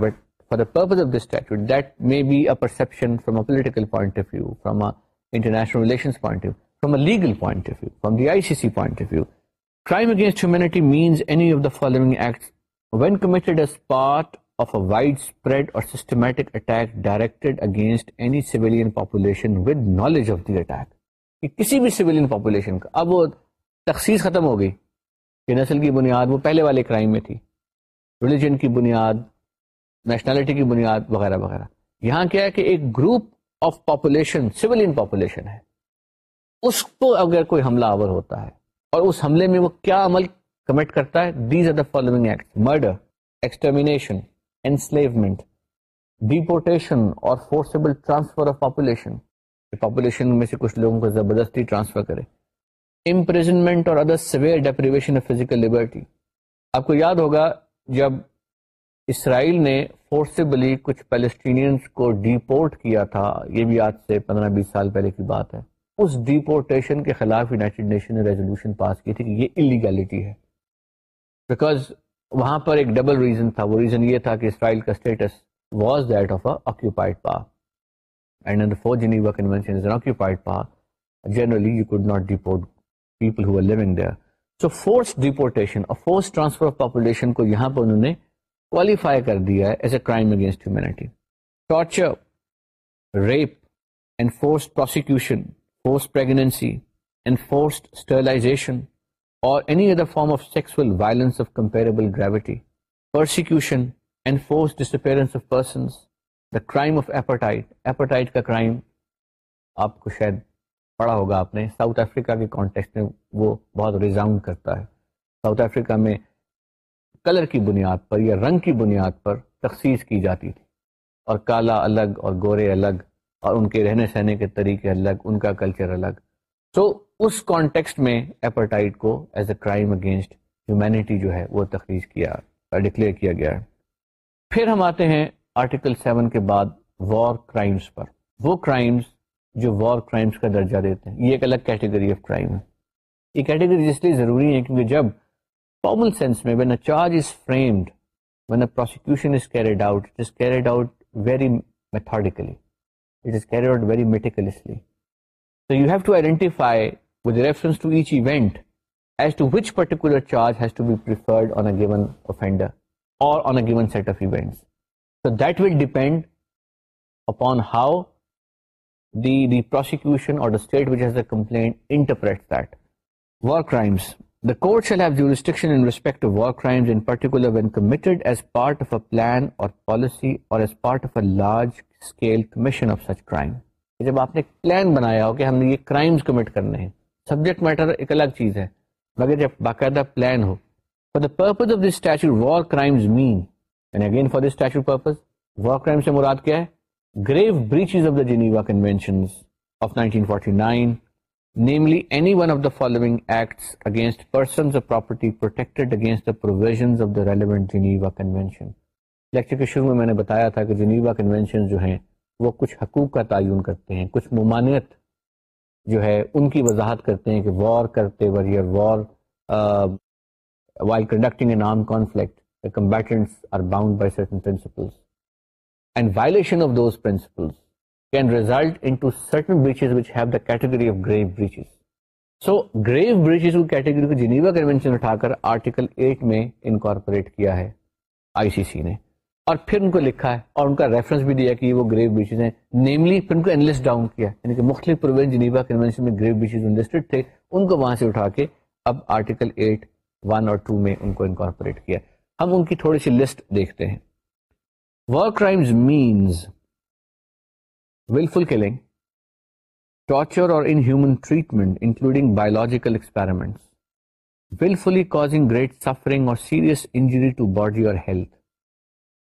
but for purpose of this that may be a perception from political point of view from all relation legal point of view from the I C C point of view against humanity means of the following of a widespread or systematic attack directed against any civilian population with knowledge of the attack کسی بھی سیویلین پاپولیشن کا اب وہ تخصیص ختم ہو گئی کہ نسل کی بنیاد وہ پہلے والے کرائم میں تھی ریلیجن کی بنیاد نیشنلٹی کی بنیاد وغیرہ وغیرہ یہاں کیا ہے کہ ایک group of population civilian population ہے اس کو اگر کوئی حملہ آور ہوتا ہے اور اس حملے میں وہ کیا عمل کمٹ کرتا ہے these are the following act murder extermination enslavement deportation or forcible transfer of population population میں سے کچھ لوگوں کو زبردستی ٹرانسفر کرے imprisonment or other severe deprivation of physical liberty آپ کو یاد ہوگا جب اسرائیل نے فورسبلی کچھ پیلسٹینینس کو ڈیپورٹ کیا تھا یہ بھی آج سے پندرہ بیس سال پہلے کی بات ہے اس ڈیپورٹیشن کے خلاف یونائٹیڈ نیشن نے ریزولوشن پاس کی تھی کہ یہ الیگیلٹی ہے بیکاز وہاں پر ایک ڈبل ریزن تھا وہ ریزن یہ تھا کہ اسرائیل کا status was that of of پا and for Geneva generally you could not deport people who there so force force deportation or transfer population کو یہاں پر انہوں نے کوالیفائی کر دیا ہے as a crime against humanity torture rape and and force force prosecution pregnancy forced sterilization or any other form of sexual violence of comparable gravity, persecution and forced disappearance of persons, the crime of appetite, appetite ka crime, آپ کو شاید پڑھا ہوگا آپ نے ساؤتھ افریقہ کے کانٹیکس میں وہ بہت ریزاؤنڈ کرتا ہے ساؤتھ افریقہ میں کلر کی بنیاد پر یا رنگ کی بنیاد پر تخصیص کی جاتی تھی اور کالا الگ اور گورے الگ اور ان کے رہنے سہنے کے طریقے الگ ان کا کلچر الگ سو so, اس کانٹیکسٹ میں ایپرٹائٹ کو as a crime against humanity جو ہے وہ تخریج کیا ڈکلیئر کیا گیا ہے پھر ہم آتے ہیں آرٹیکل سیون کے بعد وار کرائمز پر وہ کرائمز جو وار کرائمز کا درجہ دیتے ہیں یہ ایک الگ کیٹیگری آف کرائم ہے یہ کیٹیگری اس لیے ضروری ہے کیونکہ جب کامن سینس میں when a charge is framed when a prosecution is carried out it is carried out very methodically it is carried out very meticulously so you have to identify planning اور جب آپ نے پلان بنایا ہو کہ ہم نے یہ ہیں سبجیکٹ میٹر ایک الگ چیز ہے مگر جب باقاعدہ plan who for the purpose of this statute war crimes mean and again for this statute purpose war crime سے مراد کیا ہے grave breaches of the Geneva Convention of 1949 namely any one of the following acts against persons of property protected against the provisions of the relevant Geneva Convention lecture کے شروع میں میں نے بتایا تھا کہ جنیوا کنونشن جو ہیں وہ کچھ حقوق کا تعین کرتے ہیں کچھ ممانعت جو ہے ان کی وضاحت کرتے ہیں کہ وار کرتے وار وائل کنڈکٹنگ کانفلکٹ کو جنیوا اٹھا کر آرٹیکل ایٹ میں انکارپوریٹ کیا ہے آئی سی سی نے اور پھر ان کو لکھا ہے اور ان کا ریفرنس بھی دیا کہ وہ گریو بیچز ہیں نیملی پھر ان کو انلس ڈاؤن کیا یعنی کہ مختلف پروین میں گریو بیچز انلسٹڈ تھے ان کو وہاں سے اٹھا کے اب آرٹیکل ایٹ ون اور ٹو میں ان کو انکارپوریٹ کیا ہم ان کی تھوڑی سی لسٹ دیکھتے ہیں war crimes means wilful killing torture or inhuman treatment including biological experiment wilfully causing great suffering or serious injury to body or health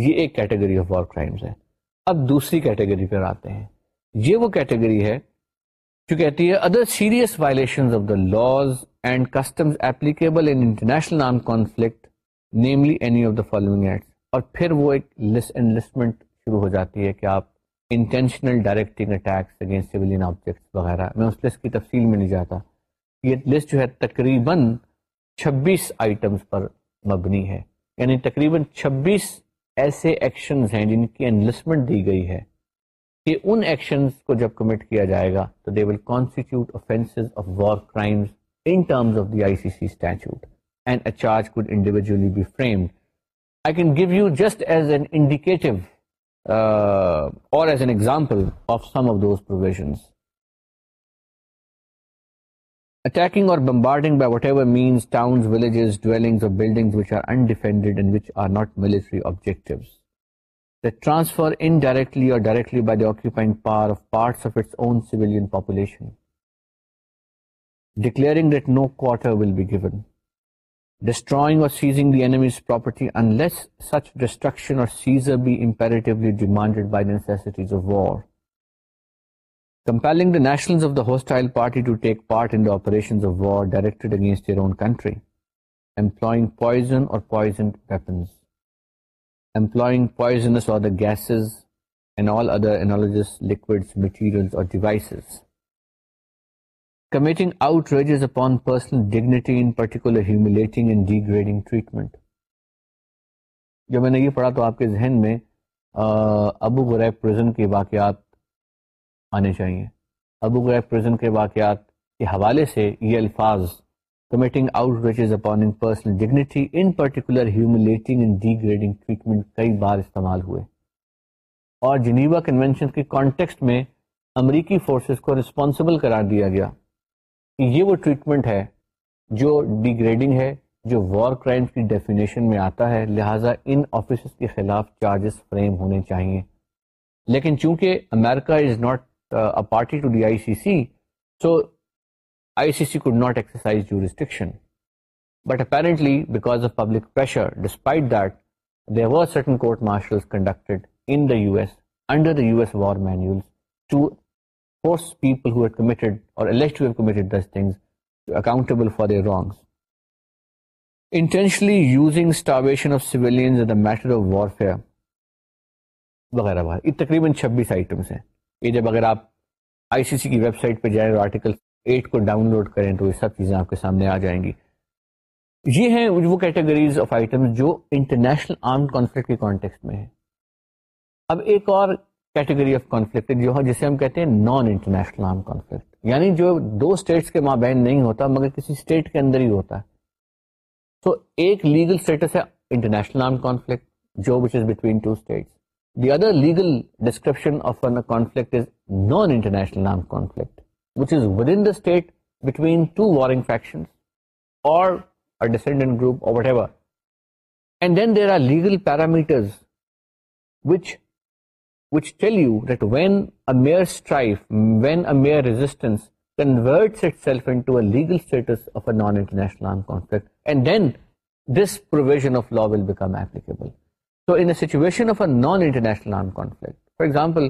یہ ایک کیٹیگری آف وار کرائمز ہے اب دوسری کیٹیگری پر آتے ہیں یہ وہ کیٹیگری ہے جو کہتی ہے other serious violation of the laws and customs applicable international arm conflict namely any of the following act اور پھر وہ ایک لس انلسٹمنٹ شروع ہو جاتی ہے کہ آپ intentional directing attacks against civilian objects وغیرہ میں اس لسٹ کی تفصیل میں نہیں جاتا یہ لسٹ جو ہے تقریباً چھبیس آئٹمس پر مبنی ہے یعنی تقریباً چھبیس ایسے ایکشنز ہیں جن کی انلسمنٹ دی گئی ہے کہ ان ایکشنز کو جب کمٹ کیا جائے گا تو they will constitute offences of war crimes in terms of the I C C statute and a charge could individually be framed I can give you just as an indicative or as an example of some of those provisions attacking or bombarding by whatever means towns, villages, dwellings or buildings which are undefended and which are not military objectives. The transfer indirectly or directly by the occupying power of parts of its own civilian population. Declaring that no quarter will be given. Destroying or seizing the enemy's property unless such destruction or seizure be imperatively demanded by the necessities of war. میں نے یہ پڑھا تو آپ کے ذہن میں ابو بریکن کے واقعات آنے چاہیے ابو غیب پریزن کے واقعات کے حوالے سے یہ الفاظ committing outrages upon personal dignity in particular humiliating and degrading treatment کئی بار استعمال ہوئے اور جنیوا کنونشن کے کانٹیکسٹ میں امریکی فورسز کو رسپانسبل قرار دیا گیا کہ یہ وہ ٹریٹمنٹ ہے جو ڈیگریڈنگ ہے جو وار کرائمز کی ڈیفینیشن میں آتا ہے لہٰذا ان آفیسز کے خلاف چارجز فریم ہونے چاہیے لیکن چونکہ امریکہ is not party to the I C C so I C C could not exercise restriction but اپک despite they سرٹ مارشلبل فار رانگ انٹینشن یوزنگ وغیرہ تقریباً چھبیس آئٹمس ہیں جب اگر آپ آئی سی سی کی ویب سائٹ پہ جائیں اور آرٹیکل ایٹ کو ڈاؤن لوڈ کریں تو یہ سب چیزیں آپ کے سامنے آ جائیں گی یہ ہیں وہ کیٹیگریز آف آئٹم جو انٹرنیشنل آرم کانفلکٹ کے کانٹیکس میں ہیں اب ایک اور کیٹیگری آف کانفلکٹ جو ہے جسے ہم کہتے ہیں نان انٹرنیشنل آرم کانفلکٹ یعنی جو دو اسٹیٹس کے مابین نہیں ہوتا مگر کسی اسٹیٹ کے اندر ہی ہوتا ہے تو ایک لیگل اسٹیٹس ہے انٹرنیشنل آرم کانفلکٹ جو which is between two states other legal description parameters پروویژبل so in a situation of a non international arm conflict for example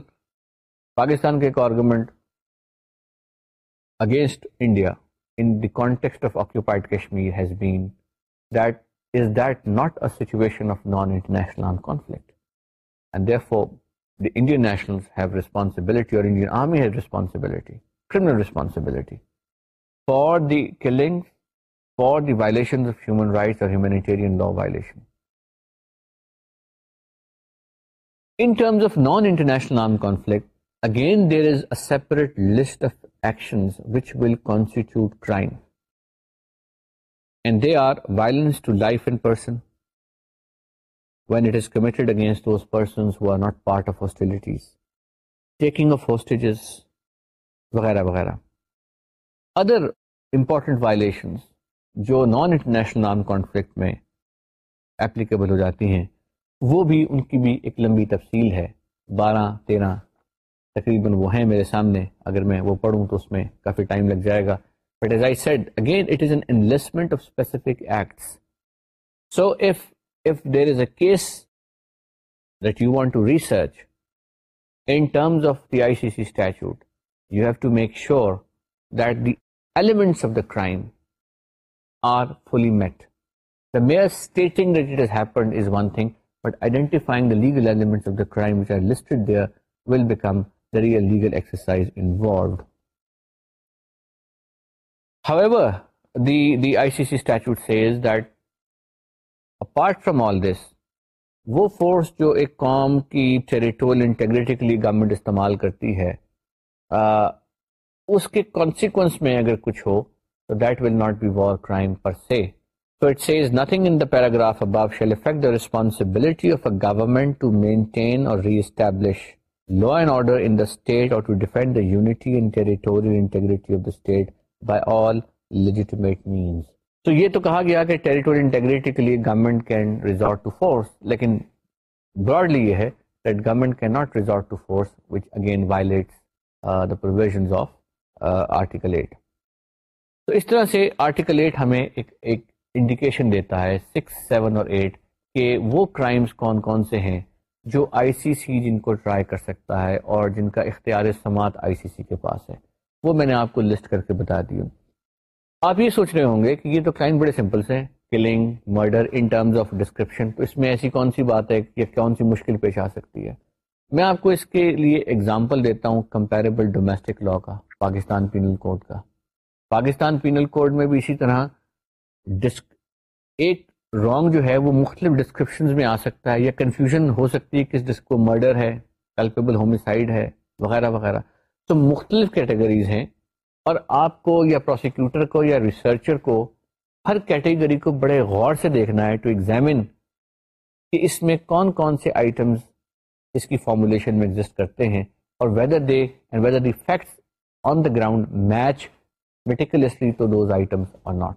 Pakistan کے گور government against India in the context of occupied Kashmir has been is that not a situation of non international arm conflict and Indian national have responsibility اور In terms of non-international armed conflict, again there is a separate list of actions which will constitute crime. And they are violence to life in person, when it is committed against those persons who are not part of hostilities, taking of hostages, وغیرہ وغیرہ ادر امپورٹنٹ وائلیشنس جو نان انٹرنیشنل نان کانفلکٹ میں اپلیکیبل ہو جاتی ہیں وہ بھی ان کی بھی ایک لمبی تفصیل ہے بارہ تیرہ تقریباً وہ ہیں میرے سامنے اگر میں وہ پڑھوں تو اس میں کافی ٹائم لگ جائے گا but as I said again it is an instrument of specific so there is a case that you want to research in terms of the I C C statute you have to make sure that the elements of the crime are fully met the mere stating that it is happened one thing but identifying the legal elements of the crime which are listed there will become the real legal exercise involved. However, the, the ICC statute says that apart from all this, وہ فورس جو ایک قوم کی ٹیریٹوریل انٹیگریٹی کے لیے گورنمنٹ استعمال کرتی ہے آ, اس کے کانسیکوینس میں اگر کچھ ہو تو that will not be war crime per se it says nothing enough about the responsibility government law and order کے لیے گورنمنٹ کین ریزورٹ لیکن براڈلی یہ ہے not resort again violate article eight تو اس طرح سے آرٹیکل ایٹ ہمیں انڈیکیشن دیتا ہے سکس سیون اور ایٹ کہ وہ کرائمز کون کون سے ہیں جو آئی سی سی جن کو ٹرائی کر سکتا ہے اور جن کا اختیار سماعت آئی سی سی کے پاس ہے وہ میں نے آپ کو لسٹ کر کے بتا دی ہوں آپ یہ سوچ رہے ہوں گے کہ یہ تو کرائم بڑے سمپلس ہیں killing murder in terms of description تو اس میں ایسی کون سی بات ہے کہ کون سی مشکل پیش آ سکتی ہے میں آپ کو اس کے لیے اگزامپل دیتا ہوں کمپیریبل ڈومیسٹک لا کا پاکستان پینل کوڈ کا پاکستان پینل کوڈ میں بھی اسی طرح ڈسک ایک رانگ جو ہے وہ مختلف ڈسکرپشن میں آ سکتا ہے یا کنفیوژن ہو سکتی ہے کس ڈسک کو مرڈر ہے کلپیبل ہومیسائڈ ہے وغیرہ وغیرہ تو مختلف کیٹیگریز ہیں اور آپ کو یا پروسیکیوٹر کو یا ریسرچر کو ہر کیٹیگری کو بڑے غور سے دیکھنا ہے ٹو ایگزامن کہ اس میں کون کون سے آئٹمس اس کی فارمولیشن میں ایگزٹ کرتے ہیں اور whether they and whether the facts on the ground match meticulously those items not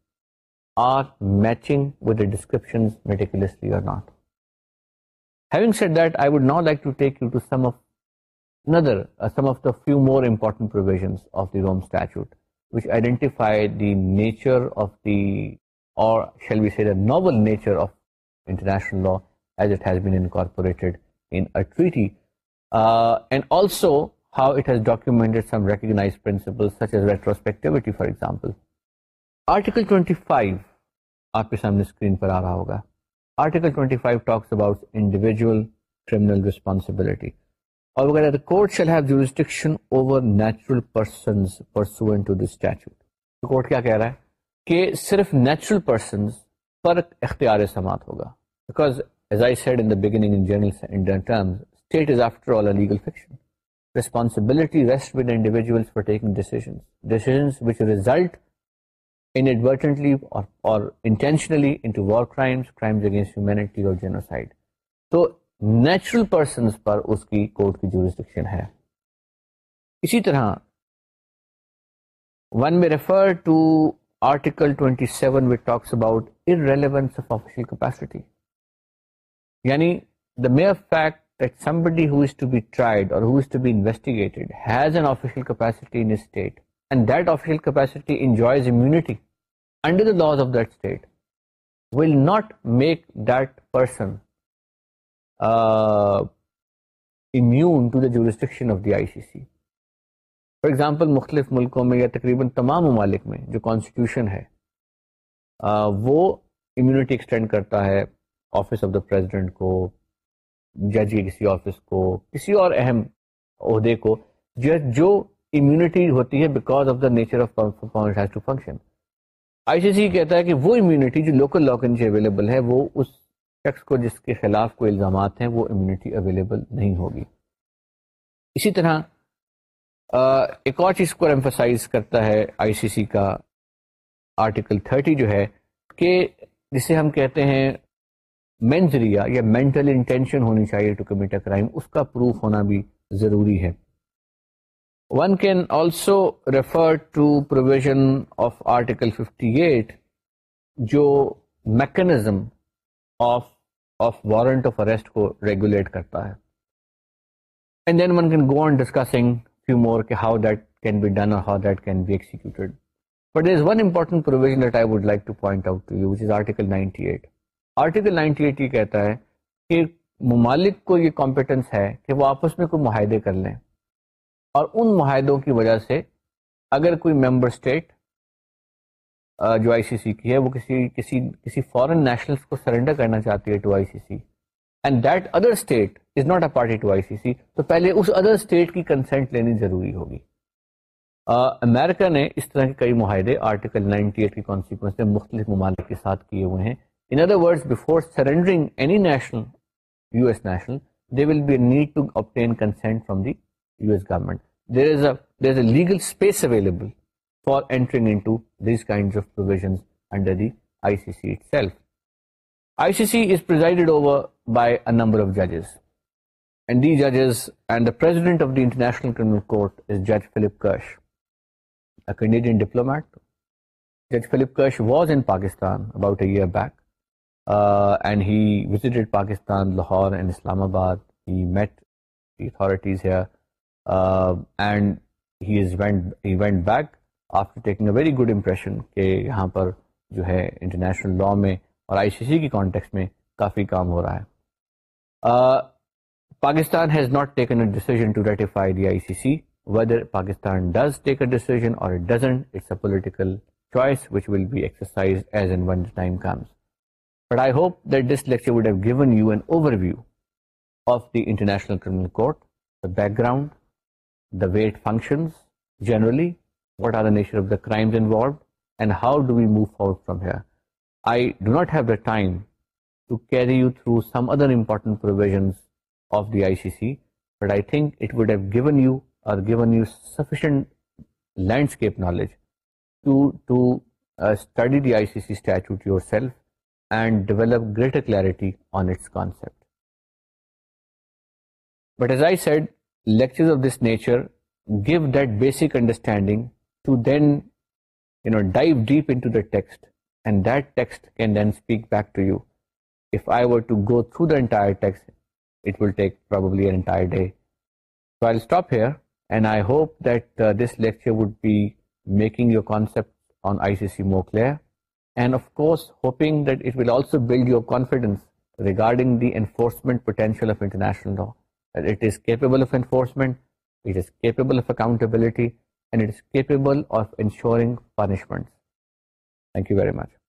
noble lot بیپوریٹری and also how it has documented some recognize per article article آپ کے سامنے اسکرین پر پر آ رہا رہا ہوگا اور وغیرہ کیا کہہ ہے کہ صرف اختیار سماعت ہوگا انٹینشنلیٹی اور جو ریسٹرکشن ونفرٹیکل یعنی state and that of hill capacity enjoys immunity under the laws of that state will not make that person uh, immune to the jurisdiction of the ICC. For example, مختلف ملکوں میں یا تقریباً تمام ممالک میں جو کانسٹیٹیوشن ہے وہ امیونٹی ایکسٹینڈ کرتا ہے آفس آف دا پریزیڈنٹ کو جج کے کسی آفس کو کسی اور اہم عہدے کو جو امیونٹی ہوتی ہے because of the nature of to function I C C کہتا ہے کہ وہ امیونٹی جو لوکل لوکن سے اویلیبل ہے وہ اس شخص کو جس کے خلاف کوئی الزامات ہیں وہ امیونٹی اویلیبل نہیں ہوگی اسی طرح ایک اور چیز کو ایمفسائز کرتا ہے آئی سی سی کا آرٹیکل تھرٹی جو ہے کہ جسے ہم کہتے ہیں مینزریا یا مینٹل انٹینشن ہونی چاہیے ٹو اے کرائم اس کا پروف ہونا بھی ضروری ہے one can also of article 58 جو میکنزم آف آف اریسٹ کو ریگولیٹ کرتا ہے کہ 98 98 کہتا ہے کہ ممالک کو یہ کمپیٹنس ہے کہ وہ آپس میں کوئی معاہدے کر لیں اور ان معاہدوں کی وجہ سے اگر کوئی ممبر اسٹیٹ جو آئی سی سی کی ہے وہ کسی کسی کسی فارن نیشنل کو سرنڈر کرنا چاہتی ہے to I C C and that other state is not a party to I C C تو پہلے اس ادر اسٹیٹ کی کنسنٹ لینی ضروری ہوگی uh, نے اس طرح کے کئی معاہدے آرٹیکل نائنٹی ایٹ کی کانسیکوینس میں مختلف ممالک کے ساتھ کیے ہوئے ہیں in other word surrendering any national U S national they will be need to آپ کنسینٹ فرام دی لیگلبل ڈپلومیٹ جج فلپکش was in about Pakistan Lahore and Islamabad and he went back آفٹرشن کہ یہاں پر جو ہے انٹرنیشنل لا میں اور آئی سی سی کی کانٹیکس میں کافی کام ہو رہا ہے پاکستان ہیز ناٹ ٹیکنائی the I C C Veda Pakistan does technical background the way it functions generally, what are the nature of the crimes involved, and how do we move forward from here. I do not have the time to carry you through some other important provisions of the ICC, but I think it would have given you sufficient landscape knowledge to uh, study the ICC statute yourself and develop greater clarity on its concept. But as I said, give that basic understanding deep text and that keep that this lecture would be making your concept on I C C موکل and of course hoping will also build you confidence regarding the enforcement potential of international law ورگ punishment thank you very much